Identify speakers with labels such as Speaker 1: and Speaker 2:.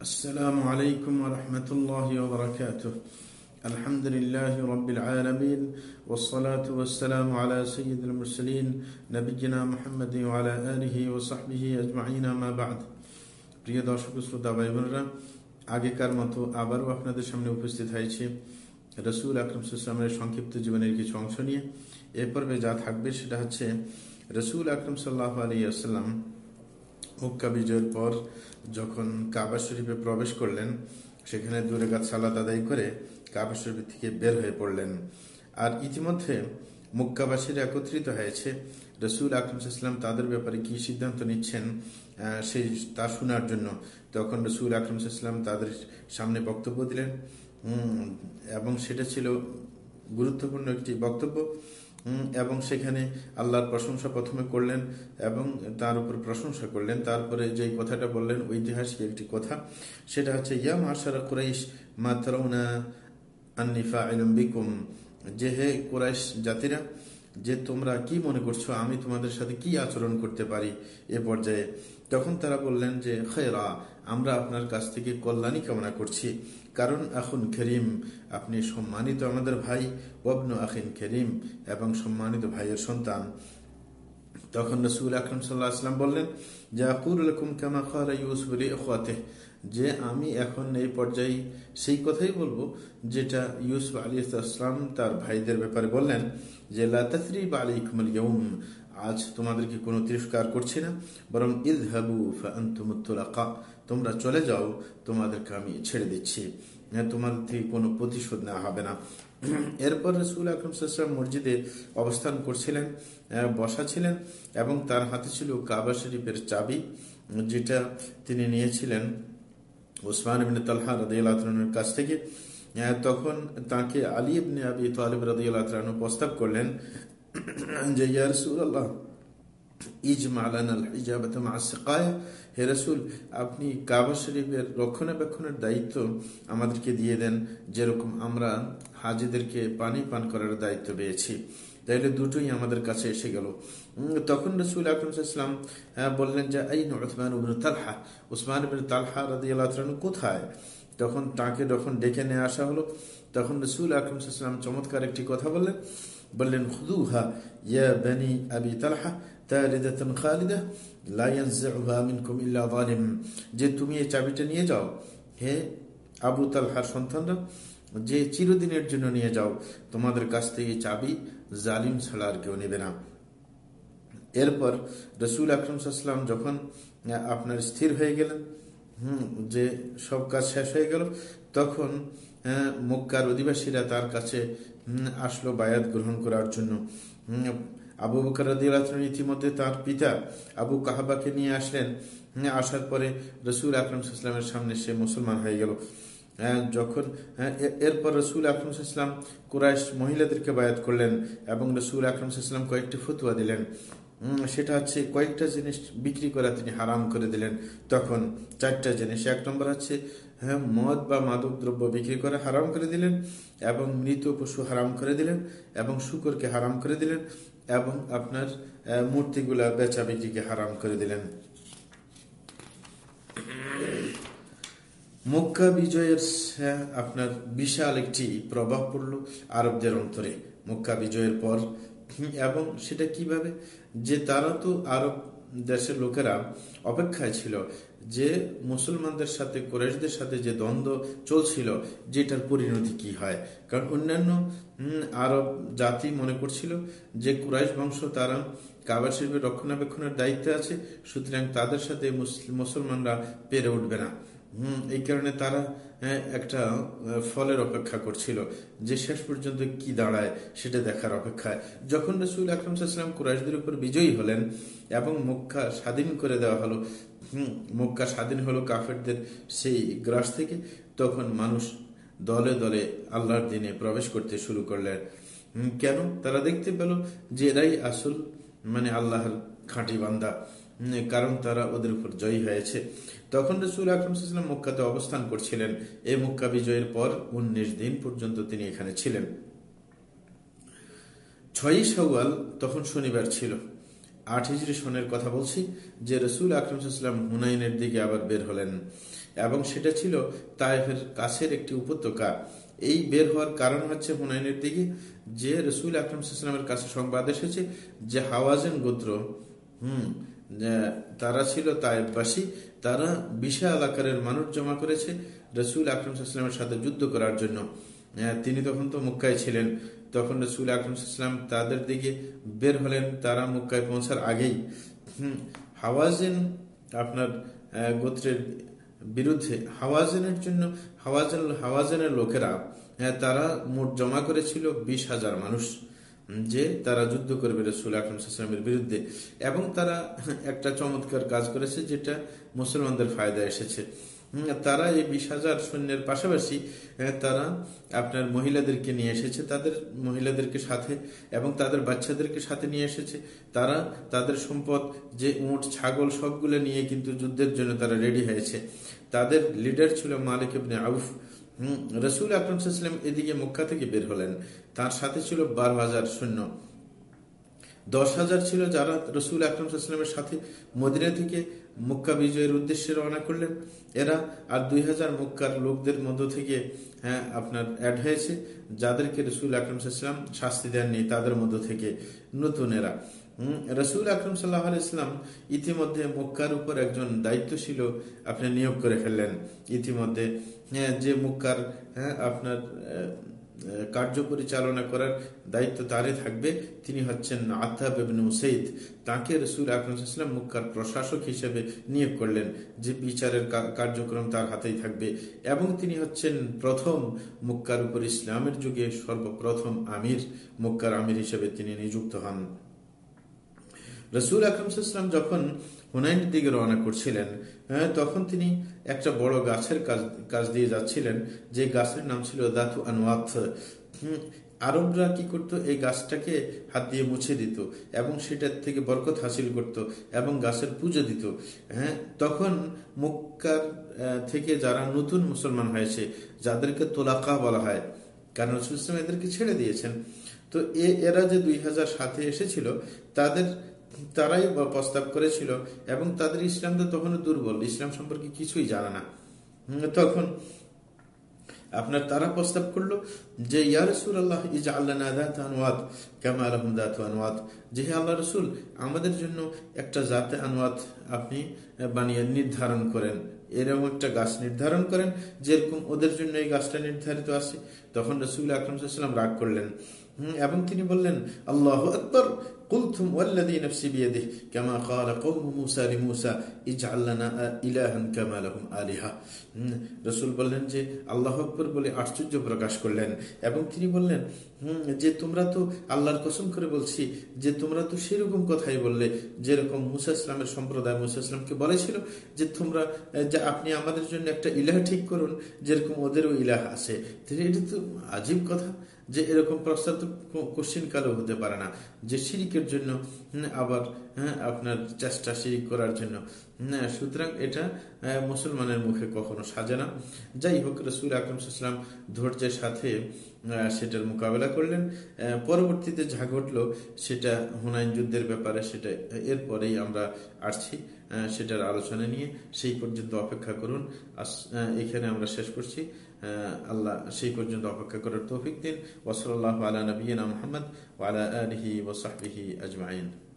Speaker 1: السلام عليكم ورحمة الله وبركاته الحمد لله رب العالمين والصلاة والسلام على سيد المرسلين نبينا محمد وعلى آله وصحبه أجمعين ما بعد প্রিয় দর্শক শ্রোতা ভাই বোনেরা আগেকার মতো আবারও আপনাদের সামনে উপস্থিত হয়েছে রসুল আকরম সাল্লামের সংক্ষিপ্ত জীবনের কিছু অংশ নিয়ে এ পর্বে যা থাকবে সেটা হচ্ছে রসুল আকরম সাল্লাহ আলী আসাল্লাম মক্কা বিজয়ের পর যখন কাবা শরীফে প্রবেশ করলেন, সেখানে দূরে গাছ সালাদ আদায় করে কাবা শরীফ থেকে বের হয়ে পড়লেন। আর ইতিমধ্যে মুক্কাবাসীরা একত্রিত হয়েছে, রসুল আকরম ইসলাম তাদের ব্যাপারে কি সিদ্ধান্ত নিচ্ছেন সেই তা শোনার জন্য তখন রসুল আকরম ইসলাম তাদের সামনে বক্তব্য দিলেন। এবং সেটা ছিল গুরুত্বপূর্ণ একটি বক্তব্য। এবং সেখানে আল্লাহর প্রশংসা প্রথমে করলেন এবং তার উপর প্রশংসা করলেন। তারপরে যে কথাটা বললেন ঐতিহাসিক একটি কথা? সেটা হচ্ছে ইয়াম আশারা কুরাইশ মাতরৌনা আন্নিফা আলম্বিকুম যে হে কুরাইশ জাতিরা যে তোমরা কি মনে করছ, আমি তোমাদের সাথে কি আচরণ করতে পারি এ পর্যায়ে? তখন তারা বললেন যে খেরা আমরা আপনার কাছ থেকে কল্যাণী কামনা করছি। কারণ এখন খেরিম আপনি সম্মানিত আমাদের ভাই ওবন আখিন খেরিম এবং সম্মানিত ভাইয়ের সন্তান। তখন রসুল আকরম সাল্লাহ আসলাম বললেন রকম কামা খারা ইউসুফ রে যে আমি এখন এই পর্যায়ে সেই কথাই বলব যেটা ইউসুফ আলী আসলাম তার ভাইদের ব্যাপারে বললেন যে লাতরি বা আলী কুমল আজ তোমাদেরকে কোনো তিরস্কার করছি না, বরং ইদ হাবু ফান্তুমুত্তলাকা তোমরা চলে যাও, তোমাদেরকে আমি ছেড়ে দিচ্ছি। তোমাদের থেকে কোনো প্রতিশোধ নেওয়া হবে না। এরপর রসুল আকরম সাল্লাম মসজিদে অবস্থান করছিলেন বসা ছিলেন এবং তার হাতে ছিল কাবা শরীফের চাবি, যেটা তিনি নিয়েছিলেন ওসমান ইবিন তালহা রদিয়ালের কাছ থেকে। তখন তাকে আলী ইবনে আবি তালিব রদিয়াল প্রস্তাব করলেন যে ইয়ারসুল রসুল্লাহ হে রসুল, আপনি কাবা শরীফের রক্ষণাবেক্ষণের দায়িত্ব আমাদেরকে দিয়ে দেন, যেরকম আমরা হাজিদেরকে পানি পান করার দায়িত্ব পেয়েছি। তাইলে দুটোই আমাদের কাছে এসে গেল। তখন রসুল আকরমসাল্লাম বললেন যে এই ওসমান উবিন তালহা, উসমান ইবিন তালহা রাদি কোথায়? তখন তাকে যখন ডেকে নিয়ে আসা হলো, তখন রসুল আকরমসাল্লাম চমৎকার একটি কথা বললেন। বললেন, খুদুহা ইয়া বানি আবি তালহা যে তুমি এই চাবিটা নিয়ে যাও, হে আবু তালহার সন্তানরা, যে চিরদিনের জন্য নিয়ে যাও, তোমাদের কাছ থেকে চাবি জালিম ছাড়া আর কেউ নেবে না। এরপর রসুল আকরম সাল্লাম যখন আপনার স্থির হয়ে গেলেন, হুম, যে সব কাজ শেষ হয়ে গেল, তখন মক্কার অধিবাসীরা তার কাছে আসলো বায়াত গ্রহণ করার জন্য। আবু বকর ইতিমধ্যে তার পিতা আবু কাহাবাকে নিয়ে আসলেন। আসার পরে রসুল আকরম সাল্লামের সামনে সে মুসলমান হয়ে গেল। যখন এরপর রসুল আকরম সাল্লাম কুরাইশ মহিলাদেরকে বায়াত করলেন এবং রসুল আকরম সাল্লাম কয়েকটি ফতুয়া দিলেন। সেটা হচ্ছে কয়েকটা জিনিস বিক্রি করা তিনি হারাম করে দিলেন। তখন চারটা জিনিস, এক নম্বর হচ্ছে হ্যাঁ মদ বা মাদক দ্রব্য বিক্রি করে হারাম করে দিলেন এবং মৃত পশু হারাম করে দিলেন এবং শুকরকে হারাম করে দিলেন এবং আপনার মূর্তিগুলা বেচা বিক্রিকে হারাম করে দিলেন। মক্কা বিজয়ের আপনার বিশাল একটি প্রভাব পড়ল আরবদের অন্তরে। মক্কা বিজয়ের পর, এবং সেটা কীভাবে? যে তারা তো আরব দেশের লোকেরা অপেক্ষায় ছিল যে মুসলমানদের সাথে কোরেশদের সাথে যে দ্বন্দ্ব চলছিল, যেটার পরিণতি কি হয়? কারণ অন্যান্য আরব জাতি মনে করছিল যে কুরাইশ বংশ তারা কাবা শরীফের রক্ষণাবেক্ষণের দায়িত্বে আছে, সুতরাং তাদের সাথে মুসলমানরা পেরে উঠবে না। হম এই কারণে তারা একটা ফলের অপেক্ষা করছিল। যে শেষ পর্যন্ত কি দাঁড়ায় সেটা দেখার অপেক্ষায়। যখন রসুল আকরম সাল্লাম কুরাইশদের উপর বিজয়ী হলেন এবং মক্কা স্বাধীন করে দেওয়া হলো মক্কা স্বাধীন হলো কাফেরদের সেই গ্রাস থেকে, তখন মানুষ দলে দলে আল্লাহর দিনে প্রবেশ করতে শুরু করলেন। কেন? তারা দেখতে পেল যে এরাই আসল মানে আল্লাহর খাঁটি বান্দা। কারণ তারা ওদের উপর জয়ী হয়েছে। তখন রসুল আকরমসাল্লাম মক্কাতে অবস্থান করছিলেন। এই মক্কা বিজয়ের পর উনিশ দিন পর্যন্ত তিনি এখানে ছিলেন। ছয়ই সওয়াল তখন শনিবার ছিল। আট হিজড়ি সনের কথা বলছি যে রসুল আকরমসাল্লাম হুনাইনের দিকে আবার বের হলেন। এবং সেটা ছিল তাইফের কাছের একটি উপত্যকা। এই বের হওয়ার কারণ হচ্ছে হুনাইনের দিকে যে রসুল আকরমসাল্লামের কাছে সংবাদ এসেছে যে হাওয়াজেন গোত্র, হুম তারা ছিল তাইবাসী তারা বিশাল আকারের মানুষ জমা করেছে রসুল আকরমসাল্লামের সাথে যুদ্ধ করার জন্য। তিনি তখন তো মুক্কায় ছিলেন। তখন রসুল আকরমসাল্লাম তাদের দিকে বের হলেন, তারা মুক্কায় পৌঁছার আগেই। হাওয়াজিন আপনার গোত্রের বিরুদ্ধে, হাওয়াজেনের জন্য, হাওয়াজেন, হাওয়াজেনের লোকেরা তারা মোট জমা করেছিল বিশ হাজার মানুষ। যে তারা যুদ্ধ করবে রসুল আকরমের বিরুদ্ধে। এবং তারা একটা চমৎকার কাজ করেছে যেটা মুসলমানদের ফায়দা এসেছে। তারা এই বিশ হাজার সৈন্যের পাশাপাশি তারা আপনার মহিলাদেরকে নিয়ে এসেছে, তাদের মহিলাদেরকে সাথে এবং তাদের বাচ্চাদেরকে সাথে নিয়ে এসেছে। তারা তাদের সম্পদ, যে উঁট, ছাগল সবগুলো নিয়ে কিন্তু যুদ্ধের জন্য তারা রেডি হয়েছে। তাদের লিডার ছিল মালিক ইবনে আউফ। রসুল আকরমসাল্লাম এদিকে মক্কা থেকে বের হলেন। তার সাথে ছিল বারো হাজার সৈন্য। দশ হাজার ছিল যারা রসুল আকরমসাল্লামের সাথে মদিনা থেকে মুক্কা বিজয়ের উদ্দেশ্যে রওনা করলেন। এরা আর দুই হাজার মুক্কার লোকদের মধ্য থেকে হ্যাঁ আপনার অ্যাড হয়েছে, যাদেরকে রসুল আকরমসাল্লাম শাস্তি দেননি, তাদের মধ্য থেকে নতুন এরা। রসুল আকরম সাল্লাহ ইসলাম ইতিমধ্যে মক্কার উপর একজন দায়িত্বশীল আপনি নিয়োগ করে ফেললেন। ইতিমধ্যে হ্যাঁ, যে মুক্কার হ্যাঁ আপনার কার্য পরিচালনা করার দায়িত্ব তারই থাকবে তিনি হচ্ছেন আতাব মুসঈদ তাকে রসুল আকরমসাল্লাম মুক্কার প্রশাসক হিসেবে নিয়োগ করলেন যে বিচারের কার্যক্রম তার হাতেই থাকবে। এবং তিনি হচ্ছেন প্রথম মুক্কার উপর ইসলামের যুগে সর্বপ্রথম আমির মুক্কার আমির হিসেবে তিনি নিযুক্ত হন। রসুল আকরমসাল্লাম যখন হুনাইনের দিকে রওনা করছিলেন হ্যাঁ, তখন তিনি একটা বড় গাছের কাজ কাজ দিয়ে যাচ্ছিলেন যে গাছের নাম ছিল দাতু আনোয়াত আরবরা কি করত? এই গাছটাকে হাত দিয়ে মুছে দিত এবং সেটার থেকে বরকত হাসিল করত এবং গাছের পুজো দিত। হ্যাঁ তখন মুক্কার থেকে যারা নতুন মুসলমান হয়েছে যাদেরকে তোলাকা বলা হয় কারণ রসুল ইসলাম এদেরকে ছেড়ে দিয়েছেন। তো এরা যে দুই হাজার সাথে এসেছিল তাদের তারাই প্রস্তাব করেছিল এবং তাদের ইসলাম তো তখনও দুর্বল। ইসলাম সম্পর্কে কিছুই জানে না। তখন আপনার তারা প্রস্তাব করল যে, ইয়া আল্লাহ ইজা আল্লাহ কেমা আলহমদাত যে আল্লাহ রসুল, আমাদের জন্য একটা জাতে আনোয়াদ আপনি বানিয়ে নির্ধারণ করেন। এরকম একটা গাছ নির্ধারণ করেন, যেরকম ওদের জন্য এই গাছটা নির্ধারিত আছে। তখন রসুল আকরম রাগ করলেন। এবং তিনি বললেন, আল্লাহ আকবর قلتم والذي نفسي بيده كما قال قوم موسى لموسى اجعل لنا إلها كما لهم آلهة রসুল বললেন যে আল্লাহ আকবর বলে আশ্চর্য প্রকাশ করলেন এবং তিনি বললেন যে তোমরা তো আল্লাহর কসম করে বলছি যে তোমরা তো সেরকম কথাই বললে যেরকম মুসা ইসলামের সম্প্রদায় মুসা ইসলামকে বলেছিল যে তোমরা যে আপনি আমাদের জন্য একটা ইলাহ ঠিক করুন যেরকম ওদেরও ইলাহ আছে এটা তো আজীব কথা যে এরকম প্রস্তাব তো কোশ্চিন কালেও হতে পারে না যে শিরিকের জন্য আবার হ্যাঁ আপনার চেষ্টা শিরিক করার জন্য। হ্যাঁ সুতরাং এটা মুসলমানের মুখে কখনো সাজে না। যাই হোক, রসুল আকরমসাল্লাম ধৈর্যের সাথে সেটার মোকাবেলা করলেন। পরবর্তীতে যা ঘটলো, সেটা হুনাইন যুদ্ধের ব্যাপারে সেটা, এরপরেই আমরা আসছি সেটার আলোচনা নিয়ে। সেই পর্যন্ত অপেক্ষা করুন। এখানে আমরা শেষ করছি। আল্লাহ সেই পর্যন্ত অপেক্ষা করার তৌফিক দিন। ওসল আল্লাহ আলা নবীনা মোহাম্মদ ওয়ালা আলহি ওসাহি আজমাইন।